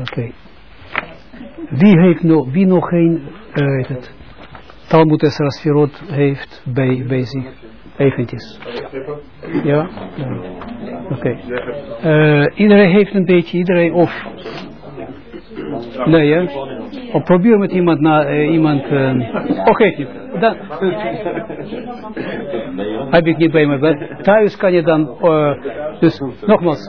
Oké. Wie heeft nog, wie nog geen, uh, het, Talmud Esra Sfirot heeft bij, bij zich? Eventjes. Ja? ja. Oké. Uh, iedereen heeft een beetje, iedereen of... Nee, ja? Of probeer met iemand na, uh, iemand... Oké, okay, dan... heb ik niet bij me. Thuis kan je dan... dus, nogmaals.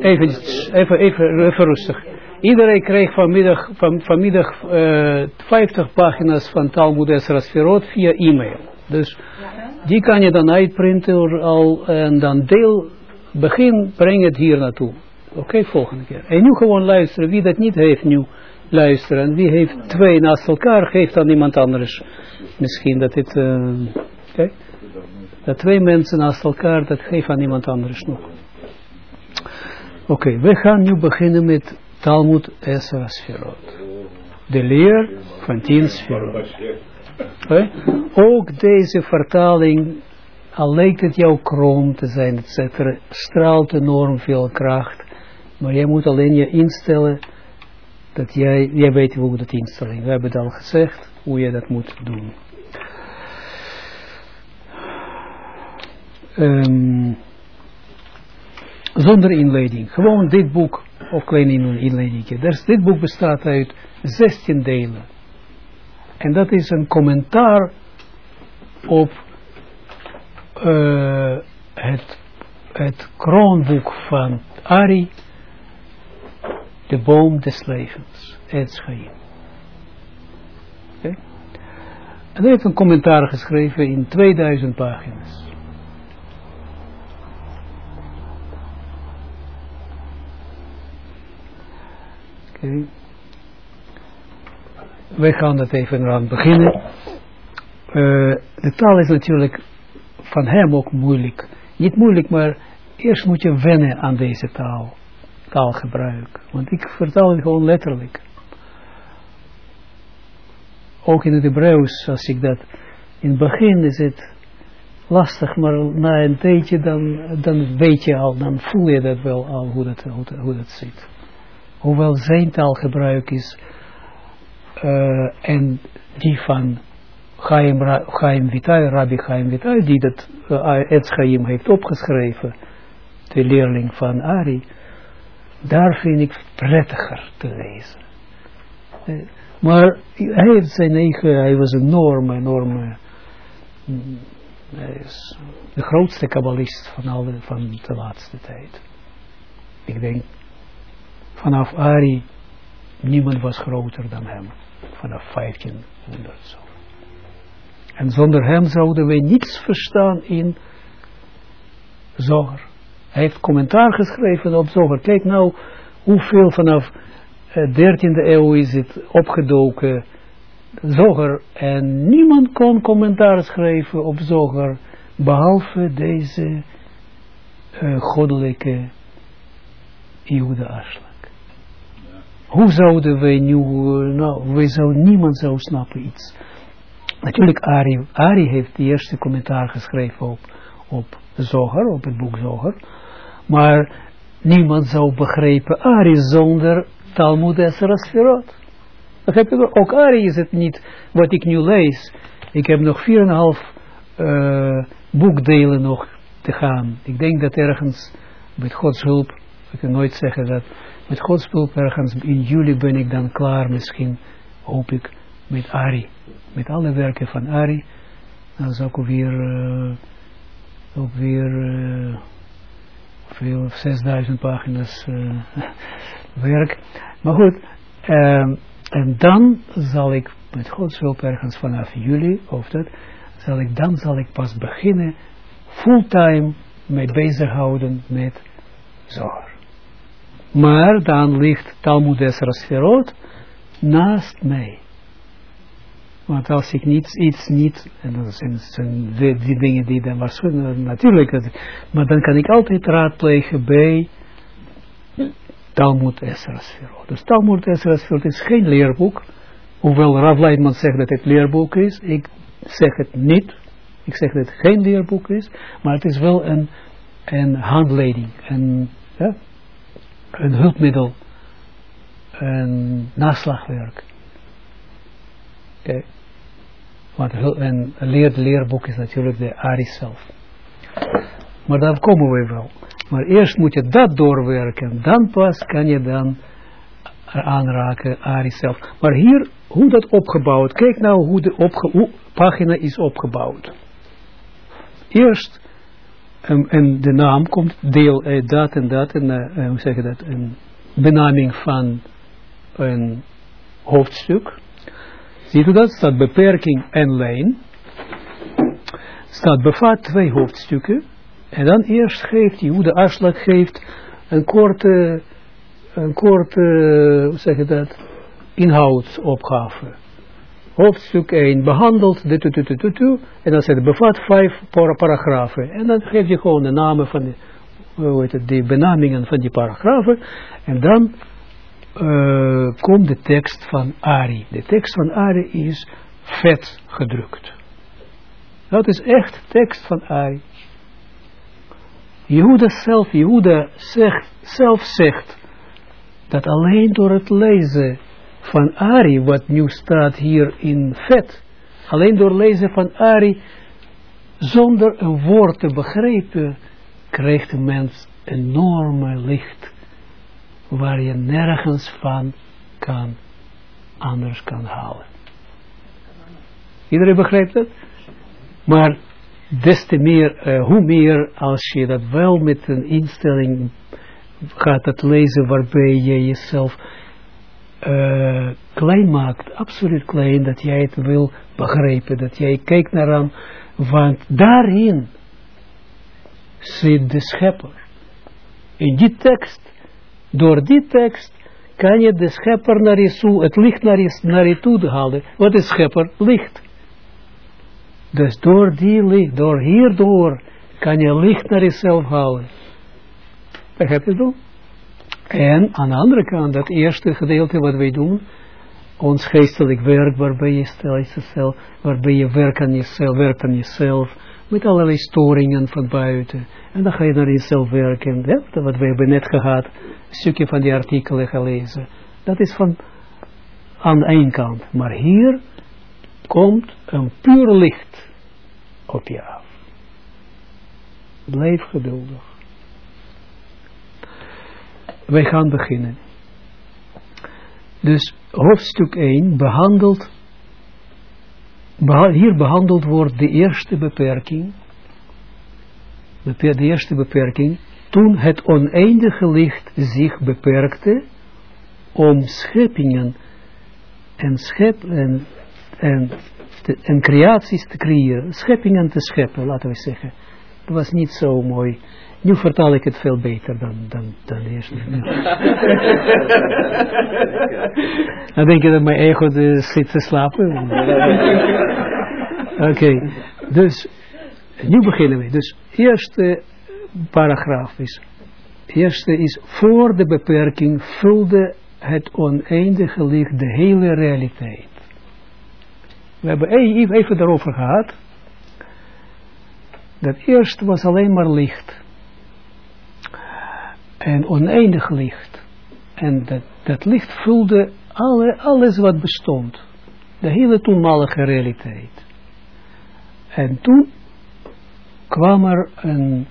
Even, even, even, even rustig. Iedereen kreeg vanmiddag, van, vanmiddag uh, 50 pagina's van Talmud Esra Sferot via e-mail. Dus die kan je dan uitprinten al en dan deel, begin, breng het hier naartoe. Oké, volgende keer. En nu gewoon luisteren. Wie dat niet heeft, nu luisteren. En wie heeft twee naast elkaar, geeft dan iemand anders. Misschien dat het, uh, dat twee mensen naast elkaar, dat geeft aan iemand anders nog. Oké, we gaan nu beginnen met Talmud Esra Sferot. De leer van tien Sferot. Ook deze vertaling, al lijkt het jou krom te zijn, etc., straalt enorm veel kracht. Maar jij moet alleen je instellen, dat jij, jij weet hoe dat instellen. We hebben het al gezegd, hoe je dat moet doen. Um, zonder inleiding. Gewoon dit boek, of klein inleiding. Dus dit boek bestaat uit 16 delen. En dat is een commentaar op uh, het, het kroonboek van Ari, de boom des levens. Okay. En hij heeft een commentaar geschreven in 2000 pagina's. Okay. We gaan dat even aan beginnen. Uh, de taal is natuurlijk van hem ook moeilijk. Niet moeilijk, maar eerst moet je wennen aan deze taal. Taalgebruik. Want ik vertaal het gewoon letterlijk. Ook in het Hebreeuws, als ik dat... In het begin is het lastig, maar na een tijdje dan, dan weet je al, dan voel je dat wel al hoe dat, hoe hoe dat zit hoewel zijn taalgebruik is uh, en die van Chaim, Chaim Vitai, Rabbi Chaim Vitai, die dat uh, Etz Chaim heeft opgeschreven, de leerling van Ari, daar vind ik prettiger te lezen. Uh, maar hij heeft zijn eigen, hij was een enorme, enorme, mm, hij is de grootste kabbalist van, alle, van de laatste tijd. Ik denk vanaf Ari, niemand was groter dan hem. Vanaf 1500 zo. En zonder hem zouden we niets verstaan in Zoger. Hij heeft commentaar geschreven op Zoger. Kijk nou hoeveel vanaf de 13e eeuw is het opgedoken Zoger. En niemand kon commentaar schrijven op Zoger. Behalve deze uh, goddelijke Jude Asla. Hoe zouden wij nu, uh, nou, wij zouden, niemand zou snappen iets. Natuurlijk Ari, Ari heeft de eerste commentaar geschreven op, op Zoger, op het boek Zoger. Maar niemand zou begrijpen Ari zonder Talmud Esra Sferot. Begrijp je? Ook Ari is het niet wat ik nu lees. Ik heb nog 4,5 uh, boekdelen nog te gaan. Ik denk dat ergens, met Gods hulp, ik kan nooit zeggen dat met Gods hulp ergens in juli ben ik dan klaar misschien, hoop ik, met Ari. Met alle werken van Ari. Dan is ook weer, uh, ook weer uh, veel, 6000 pagina's uh, werk. Maar goed, uh, en dan zal ik met Gods hulp ergens vanaf juli, of dat, zal ik, dan zal ik pas beginnen fulltime mee bezighouden met zorg. Maar dan ligt Talmud Esra Sferot naast mij. Want als ik niets, iets niet, en dat zijn, die, die, dingen die dan waarschijnlijk, natuurlijk, maar dan kan ik altijd raadplegen bij Talmud Esra. Dus Talmud Esra is geen leerboek, hoewel Rav Leitman zegt dat het leerboek is, ik zeg het niet, ik zeg dat het geen leerboek is, maar het is wel een en handleiding, en ja, een hulpmiddel, een naslagwerk. Oké. Want een leer, leerboek is natuurlijk de Ari zelf. Maar daar komen we wel. Maar eerst moet je dat doorwerken. Dan pas kan je dan aanraken Ari zelf. Maar hier, hoe dat opgebouwd. Kijk nou hoe de opge pagina is opgebouwd. Eerst, um, en de naam komt, deel eh, dat en dat. En uh, hoe zeg je dat? Een benaming van een hoofdstuk. Ziet u dat? Staat beperking en lijn. Staat bevat twee hoofdstukken. En dan eerst geeft hij, hoe de afslag geeft, een korte, een korte, hoe zeg je dat, inhoudsopgave. Hoofdstuk 1 behandelt, dit, dit, dit, dit, en dan zegt bevat vijf paragrafen. En dan geef je gewoon de namen van hoe heet het, de benamingen van die paragrafen. En dan uh, komt de tekst van Ari. De tekst van Ari is vet gedrukt. Dat is echt tekst van Ari. Jehuda zelf, Jehuda zegt, zelf zegt, dat alleen door het lezen van Ari, wat nu staat hier in vet, alleen door lezen van Ari, zonder een woord te begrijpen, krijgt de mens enorme licht waar je nergens van kan, anders kan halen. Iedereen begrijpt dat? Maar des te meer, uh, hoe meer als je dat wel met een instelling gaat het lezen waarbij je jezelf uh, klein maakt, absoluut klein, dat jij het wil begrijpen, dat jij kijkt naar aan, want daarin zit de schepper. In die tekst door die tekst kan je de schepper naar je toe, het licht naar je, naar je toe halen. Wat is schepper? Licht. Dus door die licht, door hierdoor, kan je licht naar jezelf halen. Begrijp je dat? En aan de andere kant, dat eerste gedeelte wat wij doen, ons geestelijk werk, waarbij je stelt jezelf, waarbij je werkt aan jezelf, werkt aan jezelf, met allerlei storingen van buiten. En dan ga je naar jezelf werken. Ja? Wat we hebben net gehad, een stukje van die artikelen gelezen. Dat is van aan de ene kant. Maar hier komt een puur licht op je af. Blijf geduldig. Wij gaan beginnen. Dus hoofdstuk 1 behandelt hier behandeld wordt de eerste beperking, de eerste beperking, toen het oneindige licht zich beperkte om scheppingen en, schep, en, en, en creaties te creëren, scheppingen te scheppen, laten we zeggen. Dat was niet zo mooi. Nu vertaal ik het veel beter dan, dan, dan eerst. dan denk je dat mijn ego zit te slapen. Oké, dus nu beginnen we. Dus eerste paragraaf is, eerste is voor de beperking vulde het oneindige licht de hele realiteit. We hebben even daarover gehad. Dat eerst was alleen maar licht en oneindig licht. En dat, dat licht vulde alle, alles wat bestond. De hele toenmalige realiteit. En toen kwam er een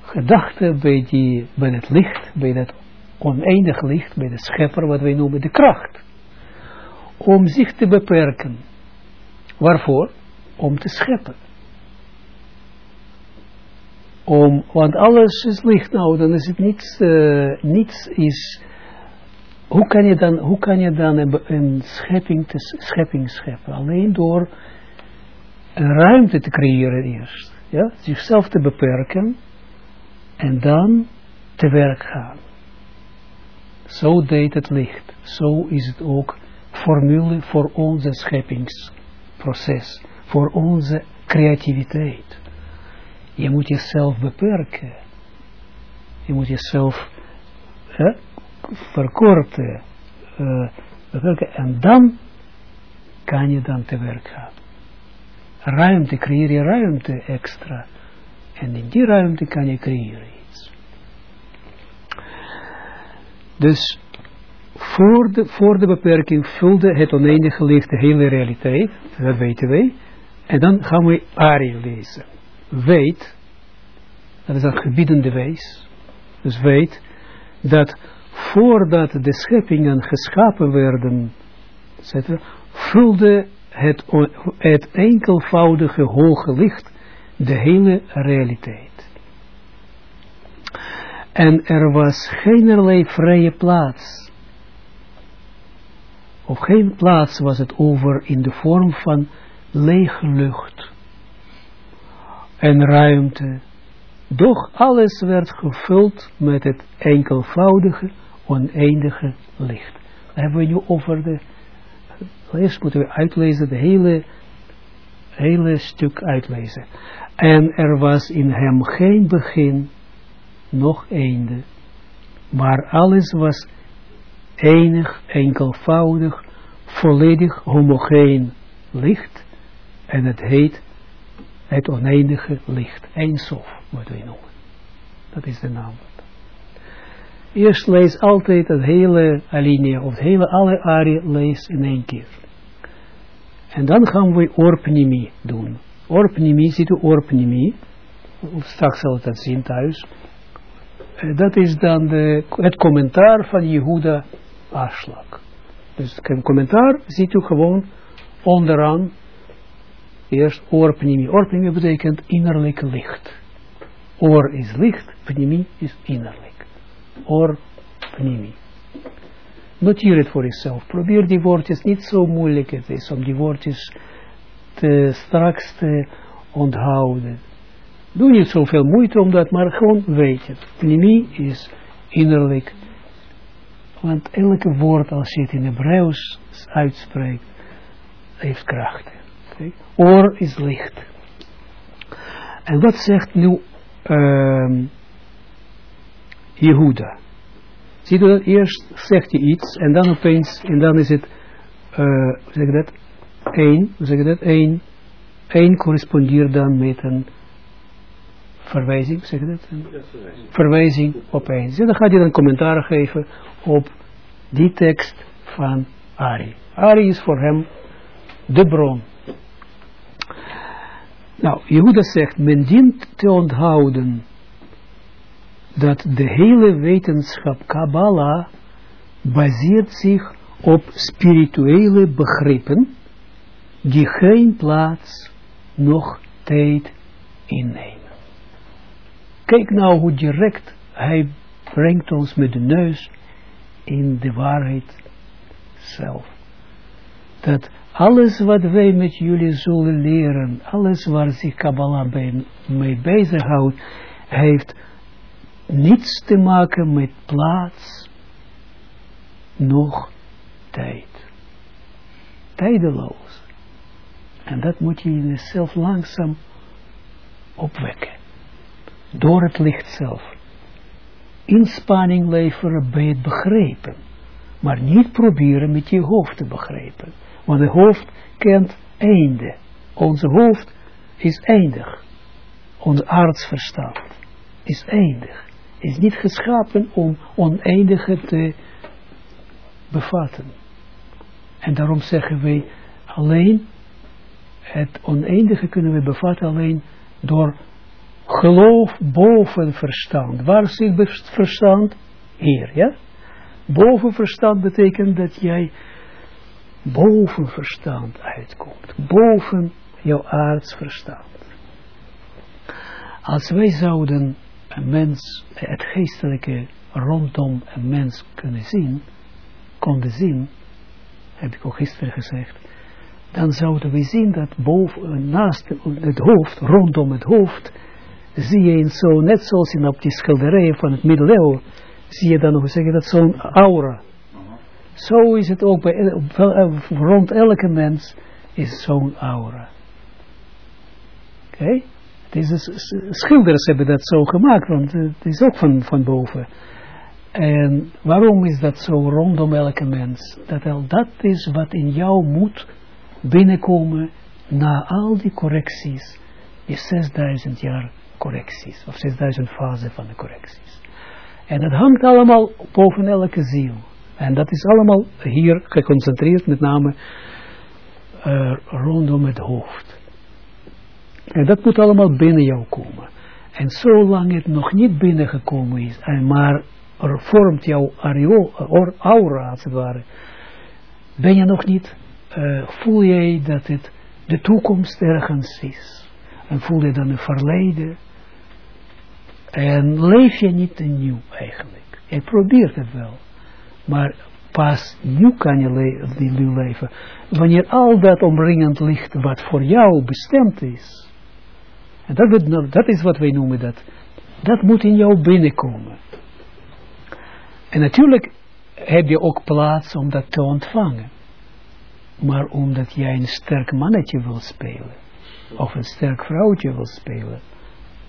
gedachte bij, die, bij het licht, bij dat oneindig licht, bij de schepper, wat wij noemen de kracht. Om zich te beperken. Waarvoor? Om te scheppen. Om, want alles is licht nou, dan is het niets, uh, niets is, hoe kan je dan, hoe kan je dan een, een schepping, te, schepping scheppen? Alleen door een ruimte te creëren eerst, ja, zichzelf te beperken en dan te werk gaan. Zo deed het licht, zo is het ook formule voor onze scheppingsproces, voor onze creativiteit. Je moet jezelf beperken. Je moet jezelf verkorten. Uh, beperken. En dan kan je dan te werk gaan. Ruimte, creëer je ruimte extra. En in die ruimte kan je creëren. Dus voor de, voor de beperking vulde het oneindige licht de hele realiteit, dat weten wij. En dan gaan we Ari lezen. Weet, dat is een gebiedende wees, dus weet dat voordat de scheppingen geschapen werden, vulde het, het enkelvoudige hoge licht de hele realiteit. En er was geen vrije plaats. Of geen plaats was het over in de vorm van lege lucht en ruimte. Doch alles werd gevuld met het enkelvoudige, oneindige licht. Dan hebben we nu over de, eerst moeten we uitlezen, de hele, hele stuk uitlezen. En er was in hem geen begin, nog einde, maar alles was enig, enkelvoudig, volledig homogeen licht, en het heet het oneindige licht, Eindsof, moeten we noemen. Dat is de naam. Eerst lees altijd het hele alinea, of het hele alle aria lees in één keer. En dan gaan we orpnimi doen. Orpnimi, ziet u orpnimi, straks zal het dat zien thuis. Eh, dat is dan de, het commentaar van Jehuda Aslak. Dus het commentaar ziet u gewoon onderaan Eerst oorpnimi. Oorpnimi betekent innerlijk licht. Oor is licht, pnimi is innerlijk. Oorpnimi. Noteer het voor jezelf. Probeer die woordjes niet zo moeilijk het is om die woordjes te, straks te onthouden. Doe niet zoveel moeite om dat, maar gewoon weet het. Pnimi is innerlijk. Want elke woord als je het in Hebreeuws uitspreekt, heeft kracht. Oor is licht. En wat zegt nu uh, Jehuda? Zie je dat? Eerst zegt hij iets en dan opeens, en dan is het, uh, hoe zeg je dat? Eén, hoe zeg je dat? Eén, één correspondeert dan met een verwijzing, zeg je dat? Een verwijzing op één. En dan gaat hij dan commentaar geven op die tekst van Ari. Ari is voor hem de bron. Nou, Jehuda zegt, men dient te onthouden dat de hele wetenschap Kabbalah baseert zich op spirituele begrippen die geen plaats nog tijd innemen. Kijk nou hoe direct hij brengt ons met de neus in de waarheid zelf. Dat alles wat wij met jullie zullen leren, alles waar zich Kabbalah mee bezighoudt, heeft niets te maken met plaats, nog tijd. Tijdeloos. En dat moet je in jezelf langzaam opwekken. Door het licht zelf. Inspanning leveren bij het begrepen. Maar niet proberen met je hoofd te begrijpen. Want het hoofd kent einde. Onze hoofd is eindig. Ons aardsverstand is eindig. Is niet geschapen om oneindige te bevatten. En daarom zeggen wij alleen, het oneindige kunnen we bevatten alleen door geloof boven verstand. Waar zit verstand? Hier, ja? Boven verstand betekent dat jij boven verstand uitkomt. Boven jouw aardsverstand. Als wij zouden een mens, het geestelijke rondom een mens kunnen zien, konden zien, heb ik ook gisteren gezegd, dan zouden we zien dat boven, naast het hoofd, rondom het hoofd, zie je in zo, net zoals in op die schilderijen van het middeleeuwen, zie je dan nog zeggen dat zo'n aura, zo is het ook bij, eh, rond elke mens is zo'n aura. Oké? Okay? Schilders hebben dat zo gemaakt, want het is ook van, van boven. En waarom is dat zo rondom elke mens? Dat al dat is wat in jou moet binnenkomen na al die correcties die 6000 jaar correcties, of 6000 fasen van de correcties. En dat hangt allemaal boven elke ziel. En dat is allemaal hier geconcentreerd, met name uh, rondom het hoofd. En dat moet allemaal binnen jou komen. En zolang het nog niet binnengekomen is, en maar er vormt jouw aura, als het ware, ben je nog niet, uh, voel jij dat het de toekomst ergens is. En voel je dan een verleden. En leef je niet nieuw eigenlijk. Je probeert het wel. Maar pas nieuw kan je le leven. Wanneer al dat omringend licht wat voor jou bestemd is. En dat, dat is wat wij noemen dat. Dat moet in jou binnenkomen. En natuurlijk heb je ook plaats om dat te ontvangen. Maar omdat jij een sterk mannetje wil spelen. Of een sterk vrouwtje wil spelen.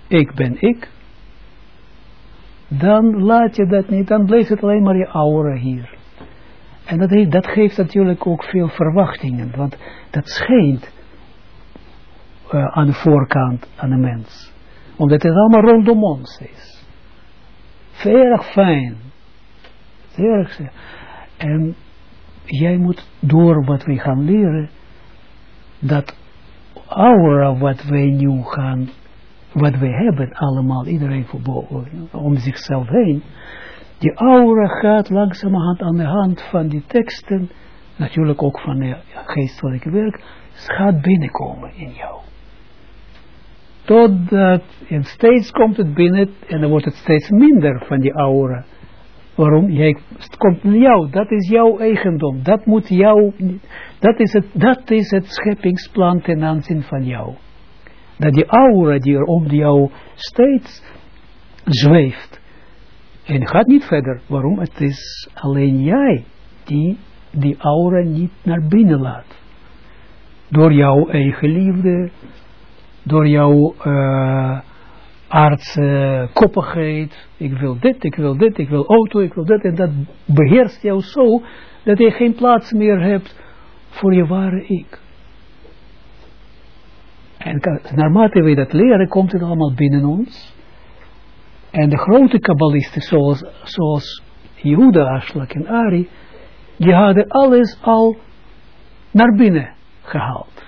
Ik ben ik. Dan laat je dat niet. Dan blijft het alleen maar je aura hier. En dat, dat geeft natuurlijk ook veel verwachtingen. Want dat schijnt uh, aan de voorkant aan de mens. Omdat het allemaal rondom ons is. Erg fijn. Erg. En jij moet door wat we gaan leren, dat aura wat wij nu gaan, wat wij hebben allemaal, iedereen om zichzelf heen, die aura gaat langzamerhand aan de hand van die teksten, natuurlijk ook van de geestelijke werk, gaat binnenkomen in jou. Totdat, en steeds komt het binnen, en dan wordt het steeds minder van die aura. Waarom? Jij, het komt naar jou, dat is jouw eigendom, dat moet jou, dat is het, dat is het scheppingsplan ten aanzien van jou. Dat die aura die er om jou steeds zweeft, en gaat niet verder. Waarom? Het is alleen jij die die aura niet naar binnen laat. Door jouw eigen liefde, door jouw uh, aardse koppigheid. Ik wil dit, ik wil dit, ik wil auto, ik wil dit. En dat beheerst jou zo dat je geen plaats meer hebt voor je ware ik. En naarmate we dat leren, komt het allemaal binnen ons. En de grote kabbalisten, zoals, zoals Jehuda, en Ari, die hadden alles al naar binnen gehaald.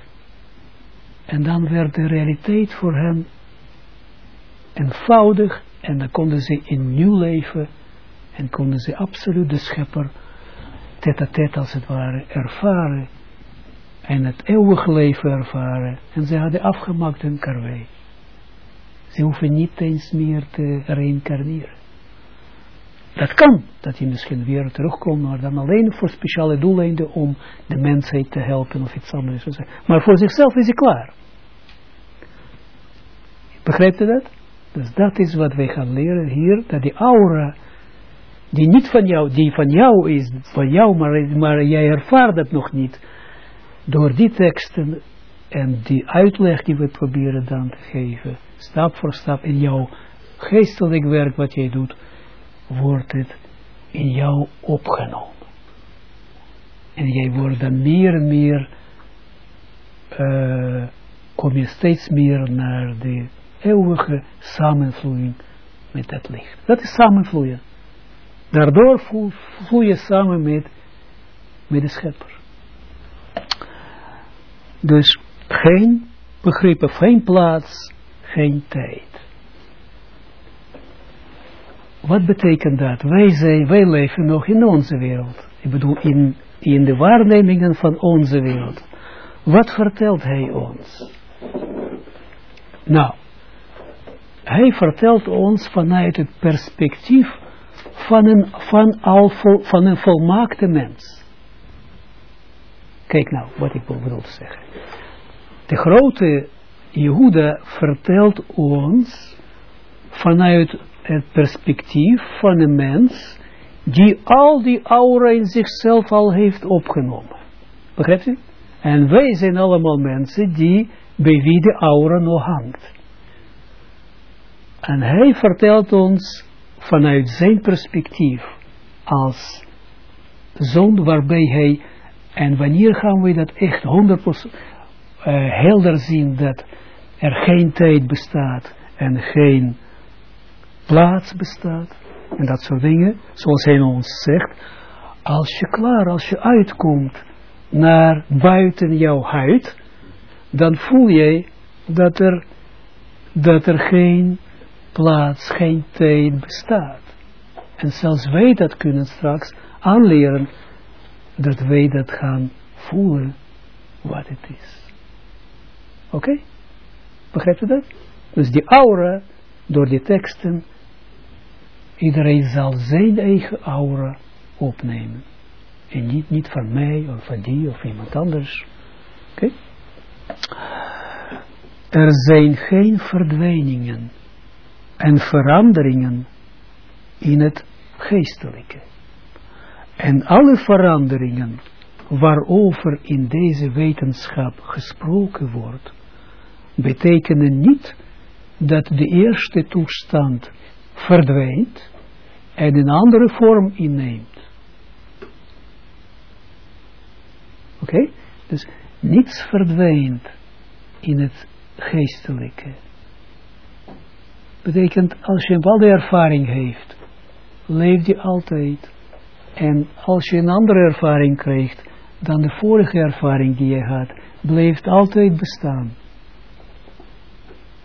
En dan werd de realiteit voor hen eenvoudig en dan konden ze in nieuw leven en konden ze absoluut de schepper tête-à-tête als het ware ervaren en het eeuwige leven ervaren en ze hadden afgemaakt hun karwei. Ze hoeven niet eens meer te reïncarneren. Dat kan, dat je misschien weer terugkomt, maar dan alleen voor speciale doeleinden om de mensheid te helpen of iets anders. Maar voor zichzelf is hij klaar. Begrijpt u dat? Dus dat is wat wij gaan leren hier, dat die aura, die niet van jou, die van jou is, van jou, maar, maar jij ervaart dat nog niet, door die teksten en die uitleg die we proberen dan te geven, stap voor stap in jouw geestelijk werk wat jij doet, wordt het in jou opgenomen. En jij wordt dan meer en meer, uh, kom je steeds meer naar de eeuwige samenvloeiing met dat licht. Dat is samenvloeien. Daardoor voel je samen met, met de schepper. Dus geen begrippen, geen plaats, geen tijd. Wat betekent dat? Wij, zijn, wij leven nog in onze wereld. Ik bedoel, in, in de waarnemingen van onze wereld. Wat vertelt hij ons? Nou, hij vertelt ons vanuit het perspectief van een, van van een volmaakte mens. Kijk nou, wat ik bedoel te zeggen. De grote Jehuda vertelt ons vanuit het perspectief van een mens die al die aura in zichzelf al heeft opgenomen. Begrijpt u? En wij zijn allemaal mensen die bij wie de aura nog hangt. En hij vertelt ons vanuit zijn perspectief als zoon waarbij hij, en wanneer gaan we dat echt 100% uh, helder zien dat er geen tijd bestaat en geen plaats bestaat. En dat soort dingen, zoals hij ons zegt. Als je klaar, als je uitkomt naar buiten jouw huid, dan voel je dat er, dat er geen plaats, geen tijd bestaat. En zelfs wij dat kunnen straks aanleren, dat wij dat gaan voelen wat het is. Oké? Okay? Begrijpt u dat? Dus die aura, door die teksten, iedereen zal zijn eigen aura opnemen. En niet, niet van mij, of van die, of iemand anders. Oké? Er zijn geen verdwijningen en veranderingen in het geestelijke. En alle veranderingen waarover in deze wetenschap gesproken wordt, betekenen niet dat de eerste toestand verdwijnt en een andere vorm inneemt. Oké? Dus niets verdwijnt in het geestelijke. Betekent, als je een bepaalde ervaring heeft, leef je altijd. En als je een andere ervaring krijgt, dan de vorige ervaring die je had, blijft altijd bestaan.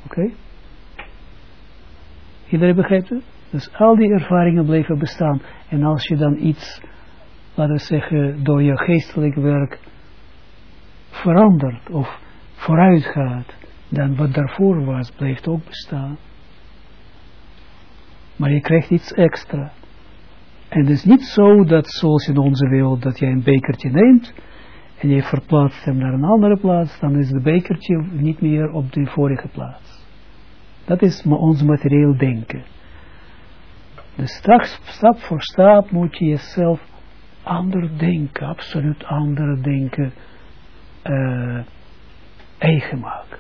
Oké? Iedereen begrijpt het? Dus al die ervaringen blijven bestaan. En als je dan iets, laten we zeggen, door je geestelijk werk verandert of vooruit gaat, dan wat daarvoor was, blijft ook bestaan. Maar je krijgt iets extra. En het is niet zo dat zoals in onze wereld, dat je een bekertje neemt en je verplaatst hem naar een andere plaats, dan is de bekertje niet meer op de vorige plaats. Dat is ons materieel denken. Dus straks, stap voor stap, moet je jezelf ander denken, absoluut ander denken, uh, eigen maken.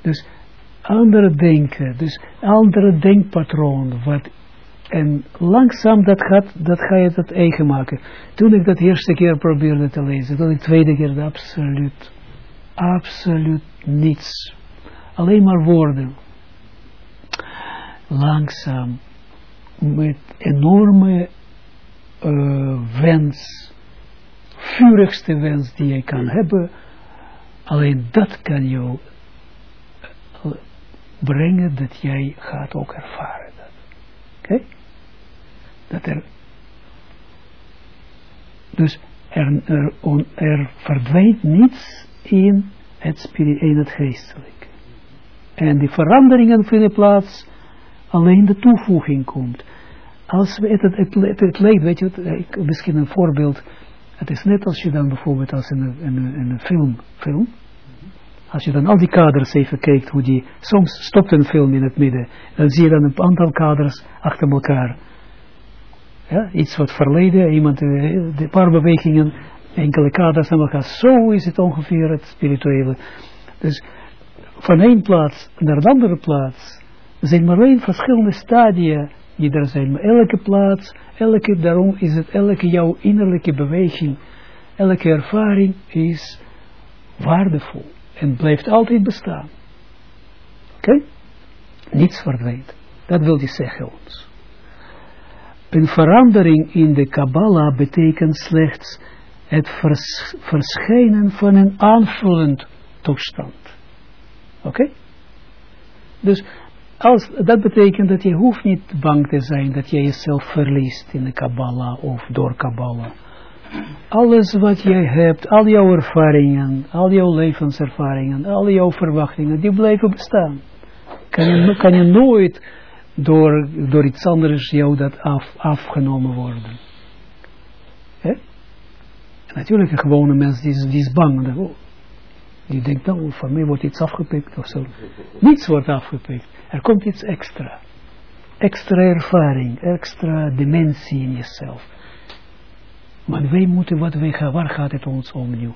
Dus andere denken, dus andere denkpatroon, wat, en langzaam dat gaat, dat ga je dat eigen maken. Toen ik dat eerste keer probeerde te lezen, toen ik tweede keer, absoluut, absoluut niets. Alleen maar woorden. Langzaam, met enorme uh, wens, vurigste wens die je kan hebben, alleen dat kan jou brengen dat jij gaat ook ervaren. Oké? Dat er dus er, er, on, er verdwijnt niets in het, in het geestelijke. En die veranderingen vinden plaats, alleen de toevoeging komt. Als we het, het, het, het, weet je, ik, misschien een voorbeeld, het is net als je dan bijvoorbeeld als in een, in een, in een film, film als je dan al die kaders even kijkt, hoe die, soms stopt een film in het midden, dan zie je dan een aantal kaders achter elkaar. Ja, iets wat verleden, iemand, eh, een paar bewegingen, enkele kaders aan elkaar. Zo is het ongeveer het spirituele. Dus van één plaats naar een andere plaats zijn maar alleen verschillende stadia die er zijn. Maar elke plaats, elke, daarom is het elke jouw innerlijke beweging, elke ervaring is waardevol en blijft altijd bestaan. Oké? Niets verdwijnt. Dat wil hij zeggen ons. Een verandering in de Kabbalah betekent slechts het vers verschijnen van een aanvullend toestand. Oké? Dus als, dat betekent dat je hoeft niet bang te zijn dat je jezelf verliest in de Kabbalah of door Kabbalah alles wat jij hebt, al jouw ervaringen, al jouw levenservaringen, al jouw verwachtingen, die blijven bestaan. Kan je, kan je nooit door, door iets anders jou dat af, afgenomen worden. He? Natuurlijk, een gewone mens die is, die bang. Die denkt, nou, van mij wordt iets afgepikt of zo. Niets wordt afgepikt. Er komt iets extra. Extra ervaring, extra dimensie in jezelf. Maar wij moeten, wat wij waar gaat het ons om nu?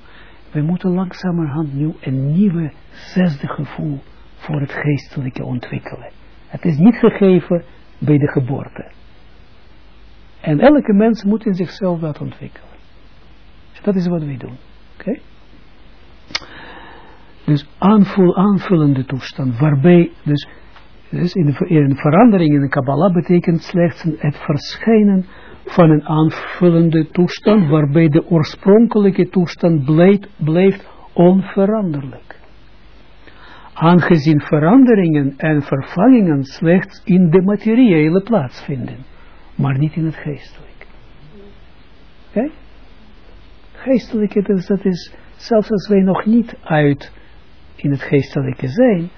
Wij moeten langzamerhand nu een nieuwe zesde gevoel voor het geestelijke ontwikkelen. Het is niet gegeven bij de geboorte. En elke mens moet in zichzelf dat ontwikkelen. Dat is wat wij doen. Oké? Dus aanvul, aanvullende toestand, waarbij, dus, dus in, de, in verandering in de Kabbalah betekent slechts het verschijnen van een aanvullende toestand, waarbij de oorspronkelijke toestand blijft, blijft onveranderlijk. Aangezien veranderingen en vervangingen slechts in de materiële plaatsvinden, maar niet in het geestelijke. Oké? Geestelijke, dus dat is, zelfs als wij nog niet uit in het geestelijke zijn,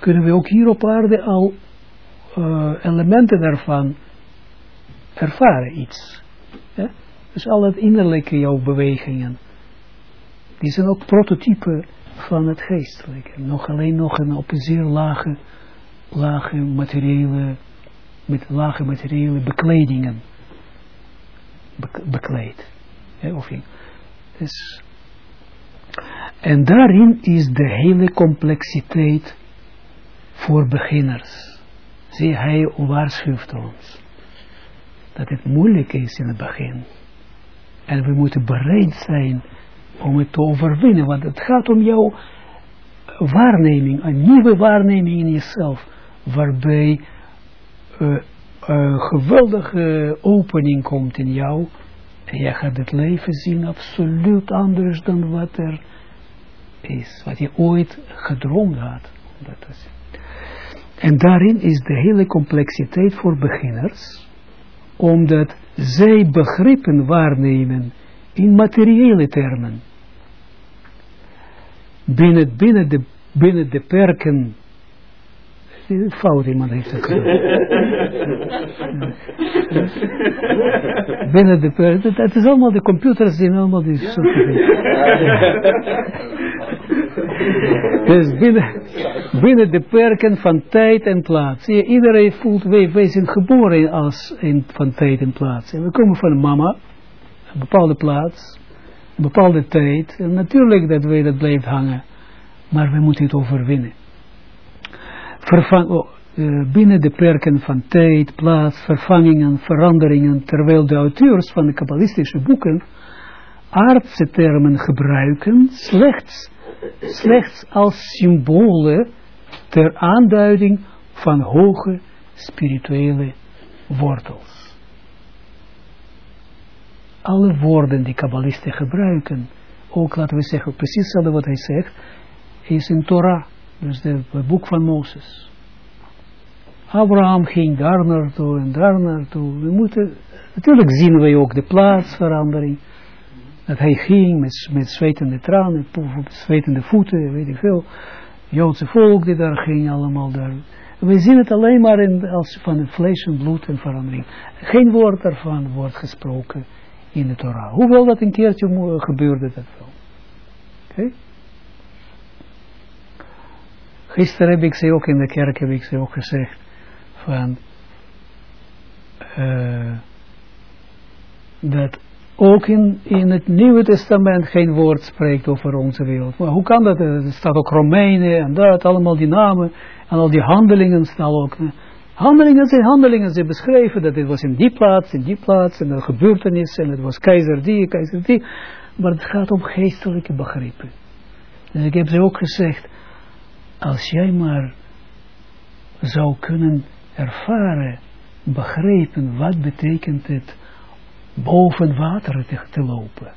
kunnen we ook hier op aarde al uh, elementen daarvan ervaren iets. Ja? Dus al het innerlijke jouw bewegingen, die zijn ook prototypen van het geestelijke. Nog alleen nog een, op een zeer lage, lage materiële, met lage materiële bekledingen bekleed. Of dus, en daarin is de hele complexiteit voor beginners. Zie, hij waarschuwt ons dat het moeilijk is in het begin. En we moeten bereid zijn om het te overwinnen, want het gaat om jouw waarneming, een nieuwe waarneming in jezelf, waarbij uh, een geweldige opening komt in jou, en jij gaat het leven zien absoluut anders dan wat er is, wat je ooit gedroomd had. Dat is. En daarin is de hele complexiteit voor beginners, omdat zij begrippen waarnemen in materiële termen. Binnen, binnen, de, binnen de perken fout iemand heeft het Binnen de perken, het is allemaal de computers die allemaal die Dus binnen, binnen de perken van tijd en plaats. Iedereen voelt, wij, wij zijn geboren als in, van tijd en plaats. En we komen van mama, een bepaalde plaats, een bepaalde tijd. En natuurlijk dat wij dat blijft hangen. Maar we moeten het overwinnen. Vervang, oh, uh, binnen de perken van tijd, plaats, vervangingen, veranderingen, terwijl de auteurs van de kabbalistische boeken aardse termen gebruiken, slechts slechts als symbolen ter aanduiding van hoge spirituele wortels. Alle woorden die kabbalisten gebruiken, ook laten we zeggen, precies hetzelfde wat hij zegt, is in Torah, dus het boek van Mozes. Abraham ging daar naartoe en daar naartoe. We moeten, natuurlijk zien we ook de plaatsverandering dat hij ging met, met zwetende tranen, zwetende voeten, weet ik veel. Joodse volk die daar ging allemaal daar. We zien het alleen maar in, als van het vlees en bloed en verandering. Geen woord daarvan wordt gesproken in de Torah. Hoewel dat een keertje gebeurde dat wel. Oké? Okay? Gisteren heb ik ze ook in de kerk heb ik ze ook gezegd van uh, dat ook in, in het Nieuwe Testament geen woord spreekt over onze wereld. Maar hoe kan dat? Er staat ook Romeinen en dat, allemaal die namen en al die handelingen staan ook. Handelingen zijn handelingen, ze beschrijven dat dit was in die plaats, in die plaats, en dat gebeurtenis, en het was keizer die, keizer die. Maar het gaat om geestelijke begrippen. Dus ik heb ze ook gezegd, als jij maar zou kunnen ervaren, begrijpen, wat betekent het boven water te, lopen.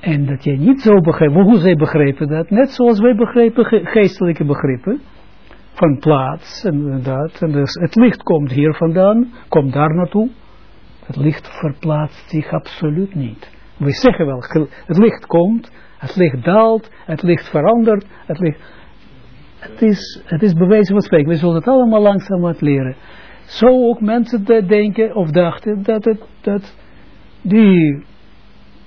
En dat jij niet zo begrijpt, hoe zij begrepen dat, net zoals wij begrepen geestelijke begrippen, van plaats en dat, en dus het licht komt hier vandaan, komt daar naartoe, het licht verplaatst zich absoluut niet. We zeggen wel, het licht komt, het licht daalt, het licht verandert, het licht... Het is, het is bewijzen van spreken, we zullen het allemaal langzaam wat leren. Zo ook mensen denken of dachten dat, het, dat die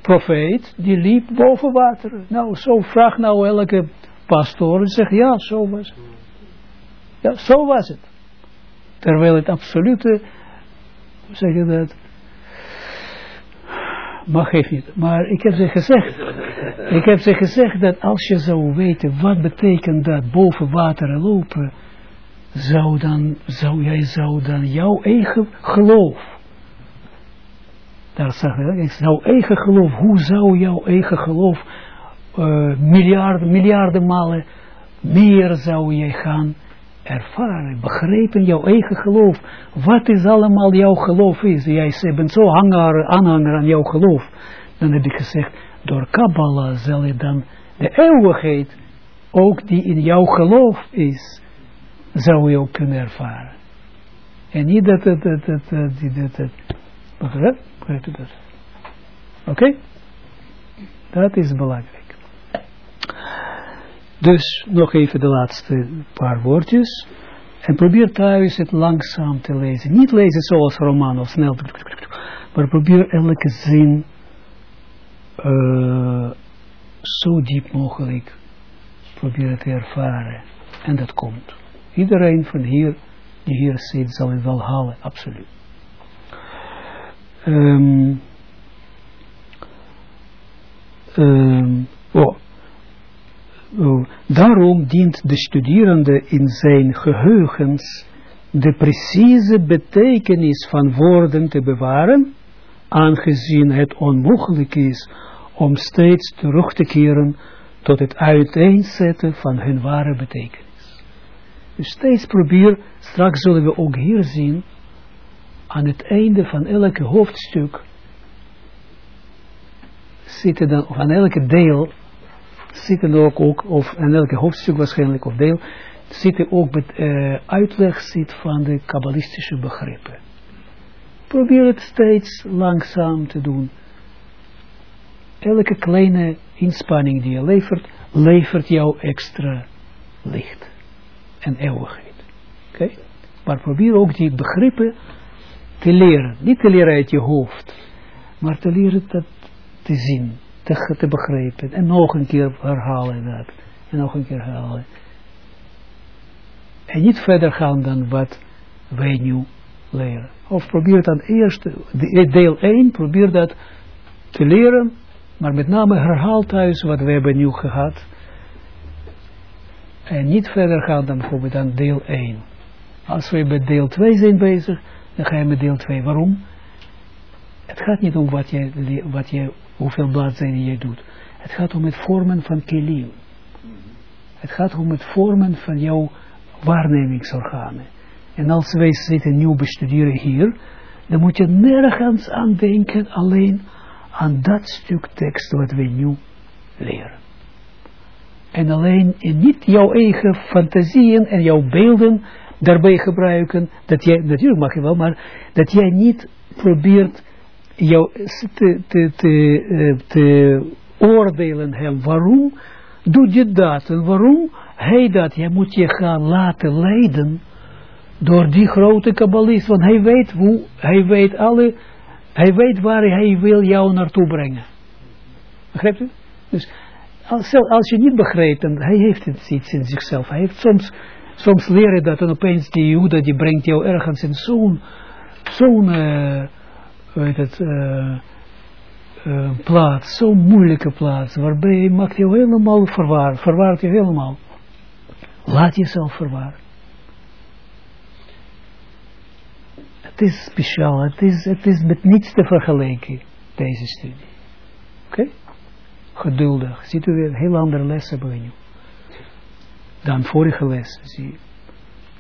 profeet, die liep boven water. Nou, zo vraag nou elke pastoor en zeg ja, zo was het. Ja, zo was het. Terwijl het absolute, hoe zeg je dat, mag even niet. Maar ik heb ze gezegd, ik heb ze gezegd dat als je zou weten wat betekent dat boven water lopen, zou dan, zou jij zou dan jouw eigen geloof, daar zeg ik, jouw eigen geloof, hoe zou jouw eigen geloof uh, miljarden, miljarden malen meer zou jij gaan ervaren, begrijpen jouw eigen geloof. Wat is allemaal jouw geloof is? Jij bent zo hanger, aanhanger aan jouw geloof. Dan heb ik gezegd, door Kabbalah zal je dan de eeuwigheid, ook die in jouw geloof is, zou je ook kunnen ervaren. En niet dat het, het, het, het, het, begrijp dat? Oké? Dat is belangrijk. Dus nog even de laatste paar woordjes. En probeer thuis het langzaam te lezen. Niet lezen zoals roman of snel. Maar probeer elke zin uh, zo diep mogelijk proberen te ervaren. En dat komt. Iedereen van hier, die hier zit, zal het wel halen, absoluut. Um, um, oh. oh. Daarom dient de studerende in zijn geheugens de precieze betekenis van woorden te bewaren, aangezien het onmogelijk is om steeds terug te keren tot het uiteenzetten van hun ware betekenis. Dus steeds probeer, straks zullen we ook hier zien, aan het einde van elke hoofdstuk zitten dan, of aan elke deel, zitten ook, ook of aan elke hoofdstuk waarschijnlijk of deel, zitten ook met uh, uitleg zit van de kabbalistische begrippen. Probeer het steeds langzaam te doen elke kleine inspanning die je levert, levert jou extra licht en eeuwigheid. Oké? Maar probeer ook die begrippen te leren. Niet te leren uit je hoofd, maar te leren dat te zien, te, te begrijpen. En nog een keer herhalen dat. En nog een keer herhalen. En niet verder gaan dan wat wij nu leren. Of probeer dan eerst, deel 1, probeer dat te leren maar met name herhaal thuis wat we hebben nu gehad. En niet verder gaan dan bijvoorbeeld aan deel 1. Als we met deel 2 zijn bezig, dan ga je met deel 2. Waarom? Het gaat niet om wat je, wat je, hoeveel bladzijden je doet. Het gaat om het vormen van kelim. Het gaat om het vormen van jouw waarnemingsorganen. En als wij zitten nieuw bestuderen hier, dan moet je nergens aan denken, alleen aan dat stuk tekst wat we nu leren. En alleen in niet jouw eigen fantasieën en jouw beelden daarbij gebruiken, dat jij, natuurlijk mag je wel, maar dat jij niet probeert jou te, te, te, eh, te oordelen hem. Waarom doet je dat? En waarom hij dat? Jij moet je gaan laten leiden door die grote kabbalist, want hij weet hoe, hij weet alle hij weet waar hij wil jou naartoe brengen. Begrijpt u? Dus als, als je niet begrijpt, dan hij heeft het iets in zichzelf. Hij heeft soms, soms leren dat en opeens die Juda die brengt jou ergens in zo'n, zo'n, weet het, uh, uh, plaats, zo'n moeilijke plaats, waarbij hij maakt jou helemaal verwaar, verwaart je helemaal. Laat jezelf verwaren. Het is speciaal, het is, het is met niets te vergelijken, deze studie. Oké? Geduldig. Ziet u weer, heel andere lessen bij nu. Dan vorige lessen, zie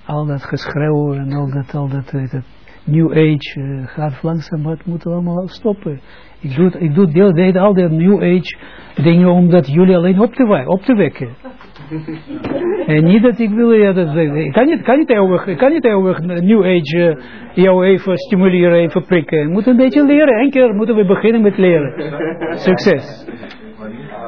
Al dat geschreeuw en al dat, al dat, dat New Age uh, gaat langzaam, maar het moet allemaal stoppen. Ik doe, ik doe deel, deed al dat New Age dingen omdat jullie alleen op te, op te wekken. en niet dat ik wil, ja, dat, ik kan niet, kan niet eeuwig, ik kan niet eeuwig New Age uh, jou even stimuleren, even prikken. We moeten een beetje leren. Eén keer moeten we beginnen met leren. Succes. money